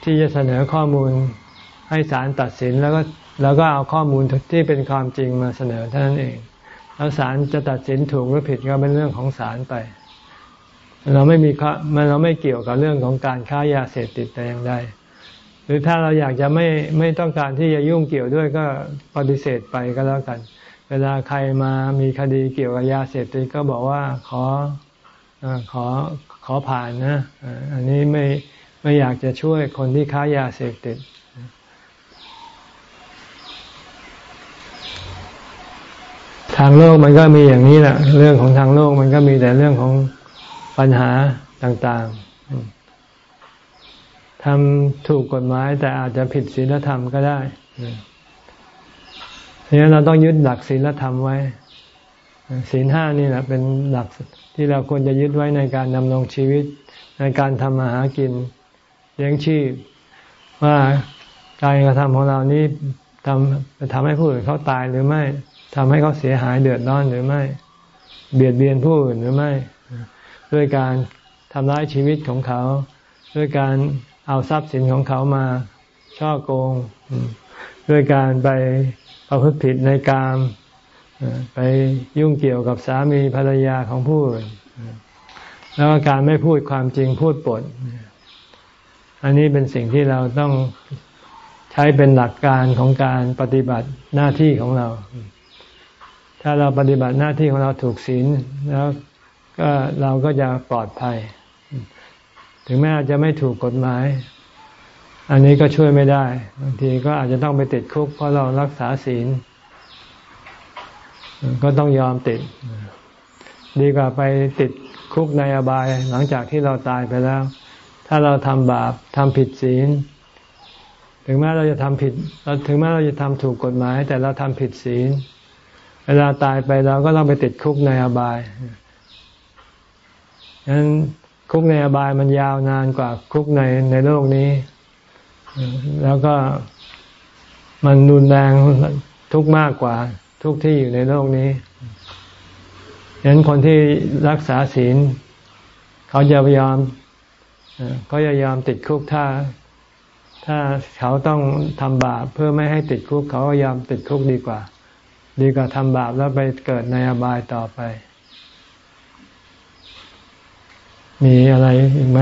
ที่จะเสนอข้อมูลให้ศาลตัดสินแล้วก็แล้วก็เอาข้อมูลที่เป็นความจริงมาเสนอเท่านั้นเอง แล้วศาลจะตัดสินถูกหรือผิดก็เป็นเรื่องของศาลไป เราไม่มีมันเราไม่เกี่ยวกับเรื่องของการค้ายาเสพติดแต่อย่างใดหรือถ้าเราอยากจะไม่ไม่ต้องการที่จะยุ่งเกี่ยวด้วยก็ปฏิเสธไปก็แล้วกัน เวลาใครมามีคดีเกี่ยวกับยาเสพติดก็บอกว่าขอขอ อผ่านนะอันนี้ไม่ไม่อยากจะช่วยคนที่ค้ายาเสพติด ทางโลกมันก็มีอย่างนี้แหละเรื่องของทางโลกมันก็มีแต่เรื่องของปัญหาต่างๆทำถูกกฎหมายแต่อาจจะผิดศีลธรรมก็ได้เพราะฉะนั้นเราต้องยึดหลักศีลธรรมไว้ศีลห้านี่แหละเป็นหลัก ที่เราควรจะยึดไว้ในการดำรงชีวิต ในการทำมาหากินเลี้ยงชีพ ว่าการกระทำของเรานี้ทำทำให้ผู้อื่นเขาตายหรือไม่ทำให้เขาเสียหายเดือดร้อนหรือไม่ เบียดเบียนผู้อื่นหรือไม่ ด้วยการทำร้ายชีวิตของเขา ด้วยการเอาทรัพย์สินของเขามาช่อโกง ด้วยการไปประพฤติผิดในการ ไปยุ่งเกี่ยวกับสามีภรรยาของผู้อื่นแล้วการไม่พูดความจริงพูดปด อันนี้เป็นสิ่งที่เราต้องใช้เป็นหลักการของการปฏิบัติหน้าที่ของเรา ถ้าเราปฏิบัติหน้าที่ของเราถูกศีลแล้วก็เราก็จะปลอดภัย ถึงแม้อาจจะไม่ถูกกฎหมาย อันนี้ก็ช่วยไม่ได้ บางทีก็อาจจะต้องไปติดคุกเพราะเรารักษาศีล ก็ต้องยอมติด ดีกว่าไปติดคุกในอบายหลังจากที่เราตายไปแล้ว ถ้าเราทำบาปทำผิดศีล ถึงแม้เราจะทำผิดถึงแม้เราจะทำถูกกฎหมาย แต่เราทำผิดศีล เวลาตายไปเราก็ต้องไปติดคุกในอบายฉะนั้นคุกในอบายมันยาวนานกว่าคุกในในโลกนี้ แล้วก็มันรุนแรงทุกมากกว่า ทุกที่อยู่ในโลกนี้ฉะนั้นคนที่รักษาศีล เขาจะยอมเขาจะยอมติดคุกถ้า ถ้าเขาต้องทำบาปเพื่อไม่ให้ติดคุก เขาก็ยอมติดคุกดีกว่า ดีกว่าทำบาปแล้วไปเกิดในอบายต่อไป มีอะไรอีกไหม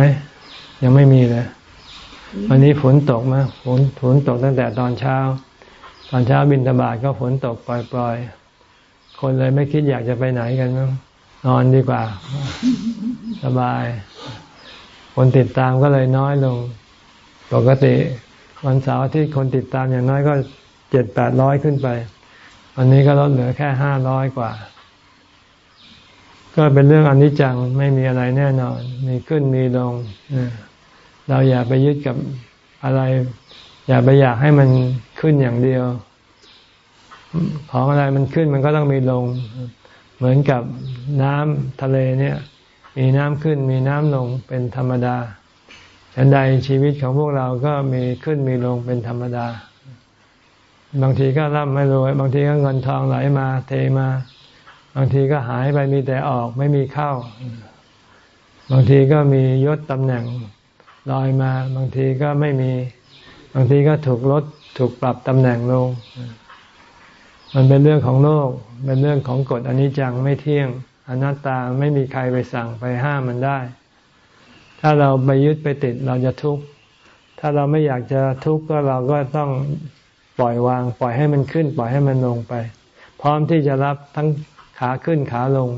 ยังไม่มีเลยวันนี้ฝนตกไหมฝนฝนตกตั้งแต่ตอนเช้า ตอนเช้าบินธบาตก็ฝนตกปล่อยๆ คนเลยไม่คิดอยากจะไปไหนกันนอนดีกว่า สบาย คนติดตามก็เลยน้อยลง ปกติวันเสาร์ที่คนติดตามอย่างน้อยก็เจ็ดแปดร้อยขึ้นไป วันนี้ก็ลดเหลือแค่ห้าร้อยกว่า ก็เป็นเรื่องอนิจจังไม่มีอะไรแน่นอน มีขึ้นมีลง เราอย่าไปยึดกับอะไร อย่าไปอยากให้มันขึ้นอย่างเดียว ของอะไรมันขึ้นมันก็ต้องมีลง เหมือนกับน้ำทะเลเนี่ย มีน้ำขึ้นมีน้ำลงเป็นธรรมดาฉันใดชีวิตของพวกเราก็มีขึ้นมีลงเป็นธรรมดา บางทีก็ร่ำไม่รวย บางทีก็เงินทองไหลมาเทมา บางทีก็หายไปมีแต่ออกไม่มีเข้า บางทีก็มียศตำแหน่งลอยมา บางทีก็ไม่มีางทีก็ถูกลดถูกปรับตำแหน่งลง มันเป็นเรื่องของโลก เป็นเรื่องของกฎอนิจจังไม่เที่ยงอนัตตาไม่มีใครไปสั่งไปห้ามมันได้ ถ้าเราไปยึดไปติดเราจะทุกข์ ถ้าเราไม่อยากจะทุกข์ก็เราก็ต้องปล่อยวาง ปล่อยให้มันขึ้น ปล่อยให้มันลงไป พร้อมที่จะรับทั้งขาขึ้นขาลง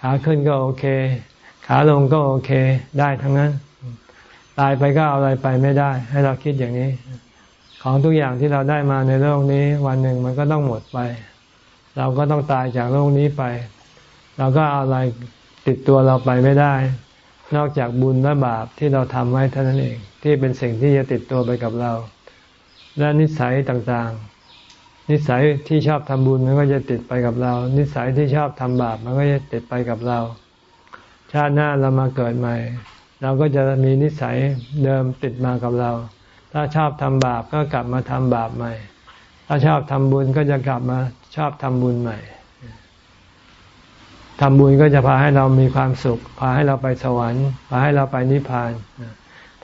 ขาขึ้นก็โอเค ขาลงก็โอเค ได้ทั้งนั้น ตายไปก็เอาอะไรไปไม่ได้ ให้เราคิดอย่างนี้ ของทุกอย่างที่เราได้มาในโลกนี้ วันหนึ่งมันก็ต้องหมดไป เราก็ต้องตายจากโลกนี้ไป เราก็เอาอะไรติดตัวเราไปไม่ได้ นอกจากบุญและบาปที่เราทำไว้เท่านั้นเอง ที่เป็นสิ่งที่จะติดตัวไปกับเรา และนิสัยต่างๆ นิสัยที่ชอบทำบุญมันก็จะติดไปกับเรา นิสัยที่ชอบทำบาปมันก็จะติดไปกับเรา ชาติหน้าเรามาเกิดใหม่ เราก็จะมีนิสัยเดิมติดมากับเรา ถ้าชอบทำบาปก็กลับมาทำบาปใหม่ ถ้าชอบทำบุญก็จะกลับมาชอบทำบุญใหม่ทำบุญก็จะพาให้เรามีความสุข พาให้เราไปสวรรค์ พาให้เราไปนิพพาน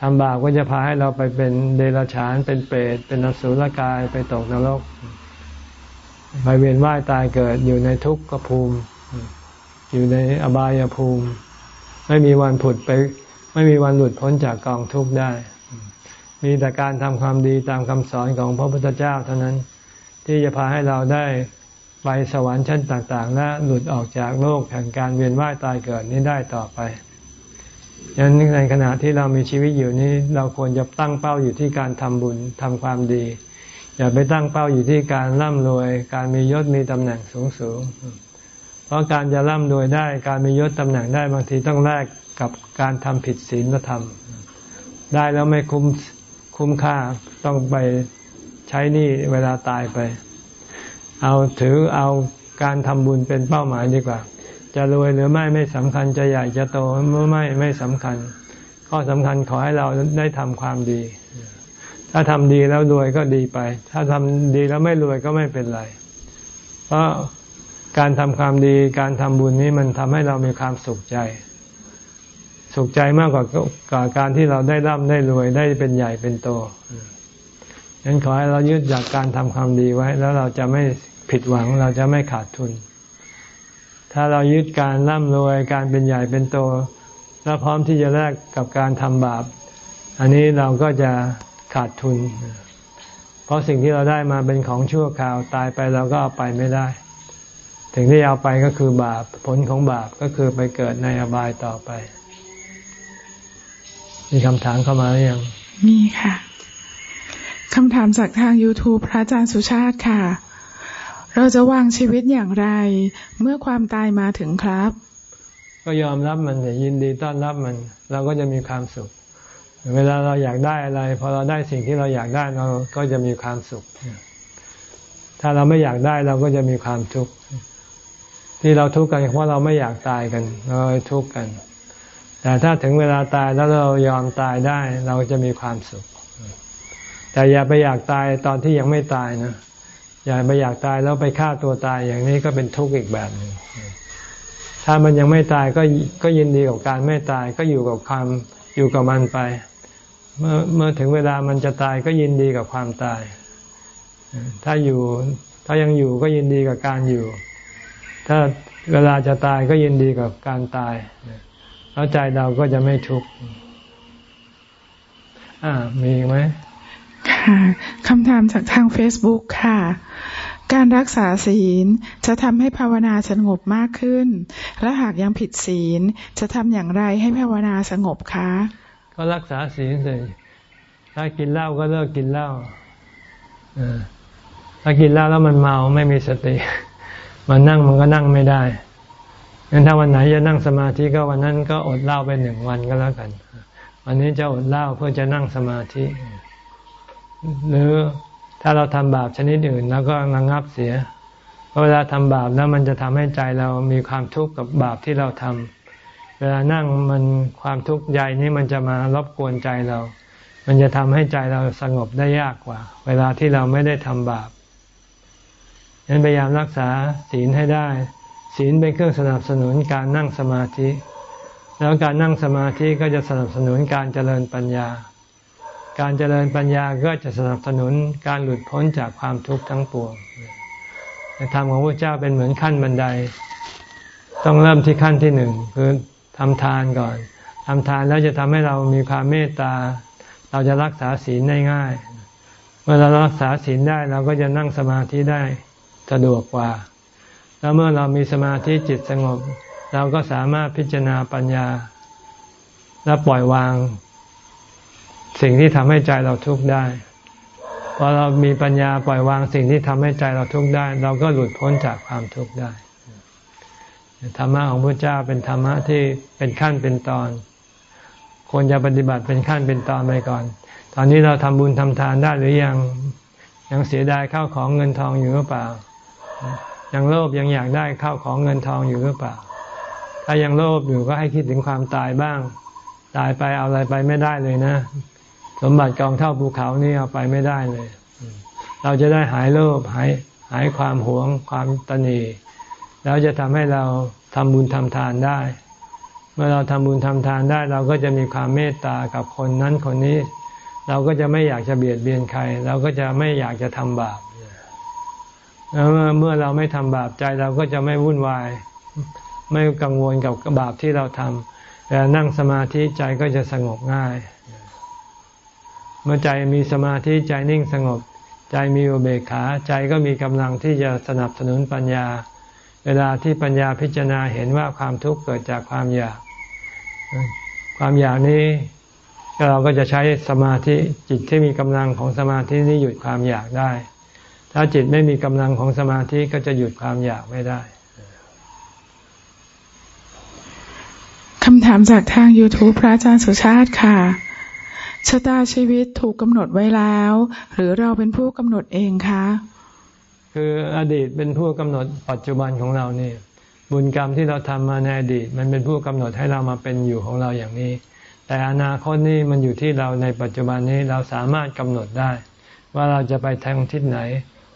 ทำบาปก็จะพาให้เราไปเป็นเดรัจฉาน เป็นเปรต เป็นอสุรกาย ไปตกนรก ไปเวียนว่ายตายเกิดอยู่ในทุกขภูมิ อยู่ในอบายภูมิ ไม่มีวันผุดไป ไม่มีวันหลุดพ้นจากกองทุกข์ได้ มีแต่การทำความดีตามคำสอนของพระพุทธเจ้าเท่านั้น ที่จะพาให้เราได้ไปสวรรค์ชั้นต่างๆ และหลุดออกจากโลกแห่งการเวียนว่ายตายเกิดนี้ได้ต่อไปยันในขณะที่เรามีชีวิตอยู่นี้ เราควรจะตั้งเป้าอยู่ที่การทำบุญทำความดี อย่าไปตั้งเป้าอยู่ที่การร่ำรวย การมียศมีตำแหน่งสูงสูงเพราะการจะร่ำรวยได้ การมียศตำแหน่งได้บางทีต้องแลก กับการทำผิดศีลธรรม ได้แล้วไม่คุ้มคุ้มค่าต้องไปใช้นี่เวลาตายไป เอาถือเอาการทำบุญเป็นเป้าหมายดีกว่า จะรวยหรือไม่ไม่สำคัญจะใหญ่จะโตเมื่อไม่ไม่สำคัญ ข้อสำคัญขอให้เราได้ทำความดี ถ้าทำดีแล้วรวยก็ดีไป ถ้าทำดีแล้วไม่รวยก็ไม่เป็นไร เพราะการทำความดีการทำบุญนี้มันทำให้เรามีความสุขใจ สุขใจมากกว่ากาการที่เราได้ร่ำได้รวยได้เป็นใหญ่เป็นโตฉะนั้นขอให้เรายึดจากการทำความดีไว้ แล้วเราจะไม่ผิดหวังเราจะไม่ขาดทุน ถ้าเรายึดการร่ำรวยการเป็นใหญ่เป็นโต แล้วพร้อมที่จะแลกกับการทำบาป อันนี้เราก็จะขาดทุน เพราะสิ่งที่เราได้มาเป็นของชั่วคราวตายไปเราก็เอาไปไม่ได้ถึงที่เอาไปก็คือบาปผลของบาปก็คือไปเกิดในอบายต่อไป มีคำถามเข้ามาหรือยัง มีค่ะ คำถามจากทาง YouTube พระอาจารย์สุชาติค่ะ เราจะวางชีวิตอย่างไร เมื่อความตายมาถึงครับ ก็ยอมรับมันยินดีต้อนรับมัน เราก็จะมีความสุข เวลาเราอยากได้อะไร พอเราได้สิ่งที่เราอยากได้เราก็จะมีความสุข ถ้าเราไม่อยากได้เราก็จะมีความทุกข์ที่เราทุกข์กันเพราะเราไม่อยากตายกัน เราทุกข์กัน แต่ถ้าถึงเวลาตายแล้วเรายอมตายได้เราจะมีความสุข แต่อย่าไปอยากตายตอนที่ยังไม่ตายนะ อย่าไปอยากตายแล้วไปฆ่าตัวตายอย่างนี้ก็เป็นทุกข์อีกแบบหนึ่งถ้ามันยังไม่ตายก็ก็ยินดีกับการไม่ตายก็อยู่กับความอยู่กับมันไป เมื่อเมื่อถึงเวลามันจะตายก็ยินดีกับความตาย ถ้าอยู่ ถ้ายังอยู่ก็ยินดีกับการอยู่ ถ้าเวลาจะตายก็ยินดีกับการตาย แล้วใจเราก็จะไม่ทุกข์อ่า มีไหมค่ะคำถามจากทาง Facebook ค่ะ การรักษาศีลจะทำให้ภาวนาสงบมากขึ้น และหากยังผิดศีลจะทำอย่างไรให้ภาวนาสงบคะ ก็รักษาศีลเลยถ้ากินเหล้าก็เลิกกินเหล้าถ้ากินเหล้าแล้วมันเมาไม่มีสติ มันนั่งมันก็นั่งไม่ได้ งั้นถ้าวันไหนจะนั่งสมาธิก็วันนั้นก็อดเหล้าไปหนึ่งวันก็แล้วกัน วันนี้จะอดเหล้าเพื่อจะนั่งสมาธิ หรือถ้าเราทำบาปชนิดอื่นแล้วก็ระงับเสียเพราะเวลาทำบาปแล้วมันจะทำให้ใจเรามีความทุกข์กับบาปที่เราทำเวลานั่งมันความทุกข์ใหญ่นี้มันจะมารบกวนใจเรา มันจะทำให้ใจเราสงบได้ยากกว่า เวลาที่เราไม่ได้ทำบาปฉะนั้นพยายามรักษาศีลให้ได้ ศีลเป็นเครื่องสนับสนุนการนั่งสมาธิ แล้วการนั่งสมาธิก็จะสนับสนุนการเจริญปัญญา การเจริญปัญญาก็จะสนับสนุนการหลุดพ้นจากความทุกข์ทั้งปวงในธรรมของพระเจ้าเป็นเหมือนขั้นบันได ต้องเริ่มที่ขั้นที่หนึ่งคือทำทานก่อนทำทานแล้วจะทำให้เรามีความเมตตา เราจะรักษาศีลได้ง่าย เมื่อเรารักษาศีลได้เราก็จะนั่งสมาธิได้สะดวกกว่า แล้วเมื่อเรามีสมาธิจิตสงบ เราก็สามารถพิจารณาปัญญา และปล่อยวาง สิ่งที่ทำให้ใจเราทุกข์ได้พอเรามีปัญญาปล่อยวางสิ่งที่ทำให้ใจเราทุกข์ได้ เราก็หลุดพ้นจากความทุกข์ได้ธรรมะของพระเจ้าเป็นธรรมะที่เป็นขั้นเป็นตอนควรจะปฏิบัติเป็นขั้นเป็นตอนไปก่อน ตอนนี้เราทำบุญทำทานได้หรือยังยังเสียดายข้าวของเงินทองอยู่หรือเปล่า ยังโลภยังอยากได้ข้าวของเงินทองอยู่หรือเปล่า ถ้ายังโลภอยู่ก็ให้คิดถึงความตายบ้าง ตายไปเอาอะไรไปไม่ได้เลยนะ สมบัติกองเท่าภูเขานี่เอาไปไม่ได้เลย เราจะได้หายโลภหายหายความหวงความตนีแล้วจะทำให้เราทำบุญทำทานได้ เมื่อเราทำบุญทำทานได้ เราก็จะมีความเมตตากับคนนั้นคนนี้ เราก็จะไม่อยากจะเบียดเบียนใคร เราก็จะไม่อยากจะทำบาป แล้วเมื่อเราไม่ทำบาปใจเราก็จะไม่วุ่นวาย ไม่กังวลกับบาปที่เราทำแต่นั่งสมาธิใจก็จะสงบง่าย เมื่อใจมีสมาธิใจนิ่งสงบ ใจมีอุเบกขาใจก็มีกำลังที่จะสนับสนุนปัญญา เวลาที่ปัญญาพิจารณาเห็นว่าความทุกข์เกิดจากความอยาก ความอยากนี้เราก็จะใช้สมาธิจิตที่มีกำลังของสมาธินี้หยุดความอยากได้ ถ้าจิตไม่มีกำลังของสมาธิก็จะหยุดความอยากไม่ได้คำถามจากทาง YouTube พระอาจารย์สุชาติค่ะชะตาชีวิตถูกกำหนดไว้แล้ว หรือเราเป็นผู้กำหนดเองคะคืออดีตเป็นผู้กำหนดปัจจุบันของเรานี่บุญกรรมที่เราทำมาในอดีต มันเป็นผู้กำหนดให้เรามาเป็นอยู่ของเราอย่างนี้ แต่อนาคตนี่มันอยู่ที่เราในปัจจุบันนี้เราสามารถกำหนดได้ ว่าเราจะไปทางทิศไหน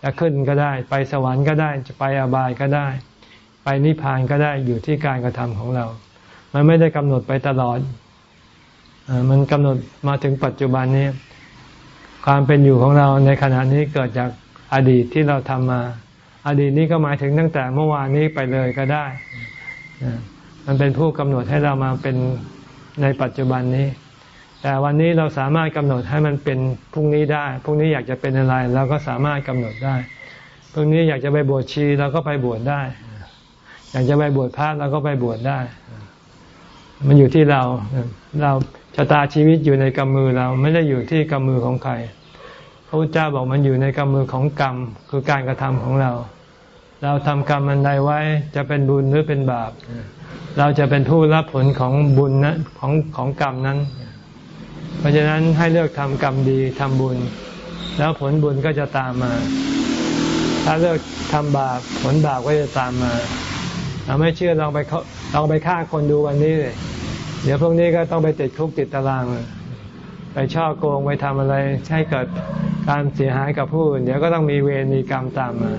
จะขึ้นก็ได้ ไปสวรรค์ก็ได้จะไปอบายก็ได้ ไปนิพพานก็ได้อยู่ที่การกระทำของเรา มันไม่ได้กำหนดไปตลอดอมันกำหนดมาถึงปัจจุบันนี้ ความเป็นอยู่ของเราในขณะนี้เกิดจากอดีตที่เราทำมา อดีตนี้ก็หมายถึงตั้งแต่เมื่อวานนี้ไปเลยก็ได้ มันเป็นผู้กำหนดให้เรามาเป็นในปัจจุบันนี้ แต่วันนี้เราสามารถกำหนดให้มันเป็นพรุ่งนี้ได้ พรุ่งนี้อยากจะเป็นอะไรเราก็สามารถกำหนดได้ พรุ่งนี้อยากจะไปบวชชีเราก็ไปบวชได้ อยากจะไปบวชพระเราก็ไปบวชได้ มันอยู่ที่เรา เราชะตาชีวิตอยู่ในกำมือเราไม่ได้อยู่ที่กำมือของใคร พระพุทธเจ้าบอกมันอยู่ในกำมือของกรรม คือการกระทำของเรา เราทำกรรมอันใดไว้จะเป็นบุญหรือเป็นบาป เราจะเป็นผู้รับผลของบุญนะของของกรรมนั้น เพราะฉะนั้นให้เลือกทำกรรมดีทำบุญ แล้วผลบุญก็จะตามมา ถ้าเลือกทำบาปผลบาปก็จะตามมาเราไม่เชื่อลองไปลองไปฆ่าคนดูวันนี้เลยเดี๋ยวพวกนี้ก็ต้องไปติดคุกติดตาราง ไปช่อโกงไปทำอะไรให้เกิดการเสียหายกับผู้อื่นเดี๋ยวก็ต้องมีเวรมีกรรมตามมา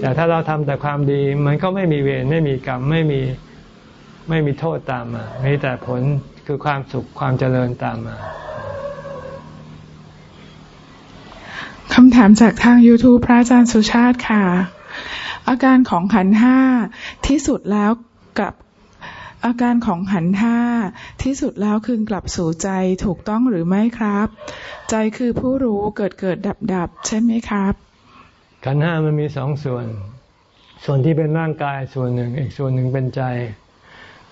แต่ถ้าเราทำแต่ความดีมันก็ไม่มีเวรไม่มีกรรมไม่มีไม่มีโทษตามมามีแต่ผล คือความสุขความเจริญตามมาคำถามจากทาง YouTube พระอาจารย์สุชาติค่ะ อาการของขันห้าที่สุดแล้วกับอาการของขันห้าที่สุดแล้วคืนกลับสู่ใจถูกต้องหรือไม่ครับ ใจคือผู้รู้เกิดเกิดดับดับใช่ไหมครับ ขันห้ามันมีสองส่วน ส่วนที่เป็นร่างกายส่วนหนึ่ง อีกส่วนหนึ่งเป็นใจ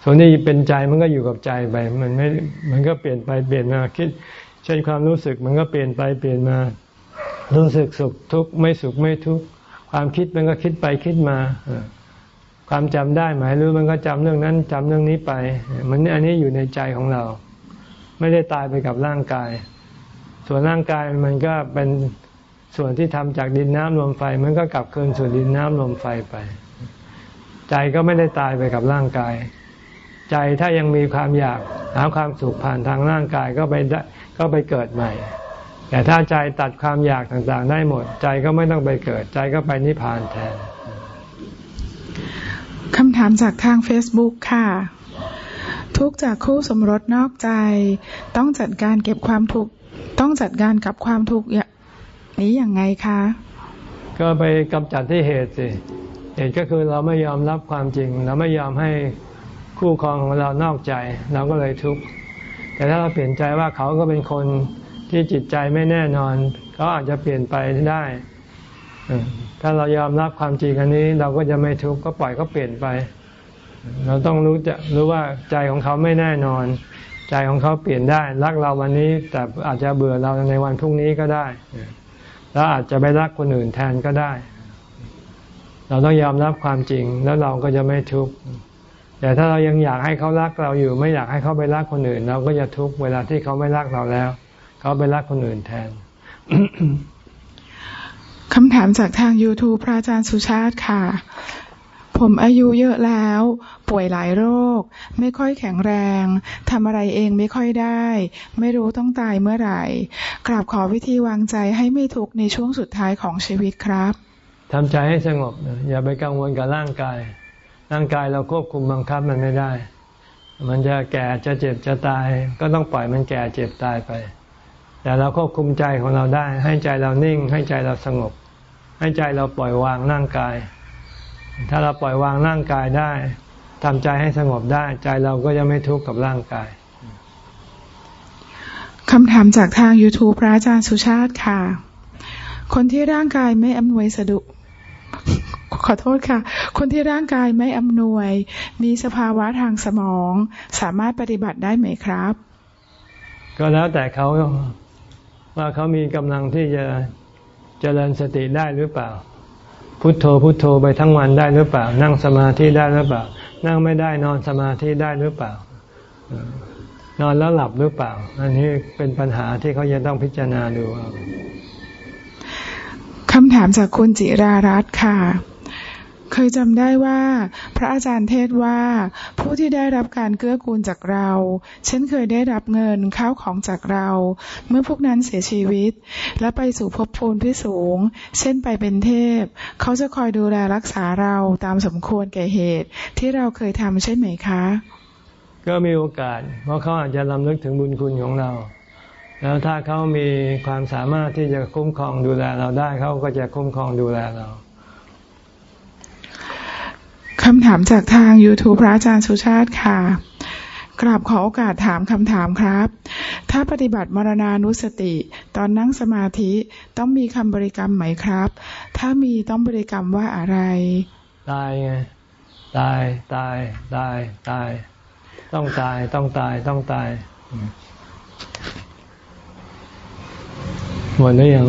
ส่วนที่เป็นใจมันก็อยู่กับใจไป มันไม่ มันก็เปลี่ยนไปเปลี่ยนมาคิด เช่นความรู้สึกมันก็เปลี่ยนไปเปลี่ยนมา รู้สึกสุขทุกข์ไม่สุขไม่ทุกข์ความคิดมันก็คิดไปคิดมา ความจำได้หมายรู้มันก็จำเรื่องนั้นจำเรื่องนี้ไป มันอันนี้อยู่ในใจของเรา ไม่ได้ตายไปกับร่างกาย ส่วนร่างกายมันก็เป็นส่วนที่ทำจากดินน้ำลมไฟ มันก็กลับคืนสู่ดินน้ำลมไฟไป ใจก็ไม่ได้ตายไปกับร่างกาย ใจถ้ายังมีความอยากหาความสุขผ่านทางร่างกายก็ไปก็ไปเกิดใหม่ แต่ถ้าใจตัดความอยากต่างๆ ได้หมด ใจก็ไม่ต้องไปเกิด ใจก็ไปนิพพานแทนคำถามจากทาง Facebook ค่ะ ทุกจากคู่สมรสนอกใจ ต้องจัดการเก็บความทุกข์ต้องจัดการกับความทุกข์นี้อย่างไงคะ ก็ไปกำจัดที่เหตุสิเหตุก็คือเราไม่ยอมรับความจริง เราไม่ยอมให้ คู่ครองของเรานอกใจ เราก็เลยทุกข์แต่ถ้าเราเปลี่ยนใจว่าเขาก็เป็นคนที่จิตใจไม่แน่นอนเขาอาจจะเปลี่ยนไปได้ถ้าเรายอมรับความจริงอันนี้ เราก็จะไม่ทุกข์ก็ปล่อยเขาเปลี่ยนไป เราต้องรู้จะรู้ว่าใจของเขาไม่แน่นอน ใจของเขาเปลี่ยนได้รักเราวันนี้ แต่อาจจะเบื่อเราในวันพรุ่งนี้ก็ได้แล้วอาจจะไปรักคนอื่นแทนก็ได้ เราต้องยอมรับความจริงแล้วเราก็จะไม่ทุกข์ แต่ถ้าเรายังอยากให้เขารักเราอยู่ ไม่อยากให้เขาไปรักคนอื่น เราก็จะทุกเวลาที่เขาไม่รักเราแล้ว เขาไปรักคนอื่นแทนคำถามจากทาง YouTube พระอาจารย์สุชาติค่ะ ผมอายุเยอะแล้ว ป่วยหลายโรค ไม่ค่อยแข็งแรงทำอะไรเองไม่ค่อยได้ ไม่รู้ต้องตายเมื่อไหร่ กราบขอวิธีวางใจให้ไม่ทุกข์ในช่วงสุดท้ายของชีวิตครับทำใจให้สงบอย่าไปกังวลกับร่างกาย ร่างกายเราควบคุมบังคับมันไม่ได้ มันจะแก่จะเจ็บจะตาย ก็ต้องปล่อยมันแก่เจ็บตายไป แต่เราควบคุมใจของเราได้ ให้ใจเรานิ่ง ให้ใจเราสงบ ให้ใจเราปล่อยวางร่างกาย ถ้าเราปล่อยวางร่างกายได้ทำใจให้สงบได้ ใจเราก็จะไม่ทุกข์กับร่างกายคำถามจากทาง YouTube พระอาจารย์สุชาติค่ะ คนที่ร่างกายไม่อำนวยสะดวก ขอโทษค่ะ คนที่ร่างกายไม่อำนวย มีสภาวะทางสมอง สามารถปฏิบัติได้ไหมครับ ก็แล้วแต่เขาว่าเขามีกำลังที่จะเจริญสติได้หรือเปล่า พุทโธพุทโธไปทั้งวันได้หรือเปล่า นั่งสมาธิได้หรือเปล่า นั่งไม่ได้นอนสมาธิได้หรือเปล่า นอนแล้วหลับหรือเปล่า อันนี้เป็นปัญหาที่เขาจะต้องพิจารณาดูคำถามจากคุณจิรารัตน์ค่ะ เคยจำได้ว่า พระอาจารย์เทศว่า ผู้ที่ได้รับการเกื้อกูลจากเรา เช่นเคยได้รับเงินข้าวของจากเรา เมื่อพวกนั้นเสียชีวิต และไปสู่ภพภูมิที่สูง เช่นไปเป็นเทพ เขาจะคอยดูแลรักษาเราตามสมควรแก่เหตุ ที่เราเคยทำใช่ไหมคะ ก็มีโอกาส เพราะเขาอาจจะลำลึกถึงบุญคุณของเราแล้วถ้าเขามีความสามารถที่จะคุ้มครองดูแลเราได้เขาก็จะคุ้มครองดูแลเรา คำถามจากทาง YouTube พระอาจารย์สุชาติค่ะกราบขอโอกาสถามคำถามครับ ถ้าปฏิบัติมรณานุสติ ตอนนั่งสมาธิต้องมีคำบริกรรมไหมครับ ถ้ามีต้องบริกรรมว่าอะไร ตายไง ตาย ตาย ตาย ตาย ต้องตาย ต้องตาย ต้องตาย หมดหรือยัง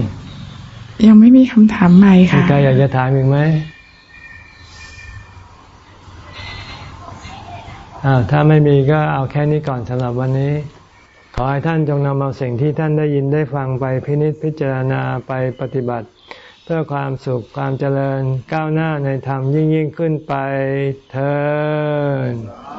ยังไม่มีคำถามใหม่ค่ะมีใครอยากจะถามอีกไหมอ่า ถ้าไม่มีก็เอาแค่นี้ก่อนสำหรับวันนี้ ขอให้ท่านจงนำเอาสิ่งที่ท่านได้ยินได้ฟังไปพินิจพิจารณาไปปฏิบัติ เพื่อความสุขความเจริญก้าวหน้าในธรรมยิ่งยิ่งขึ้นไปเธอ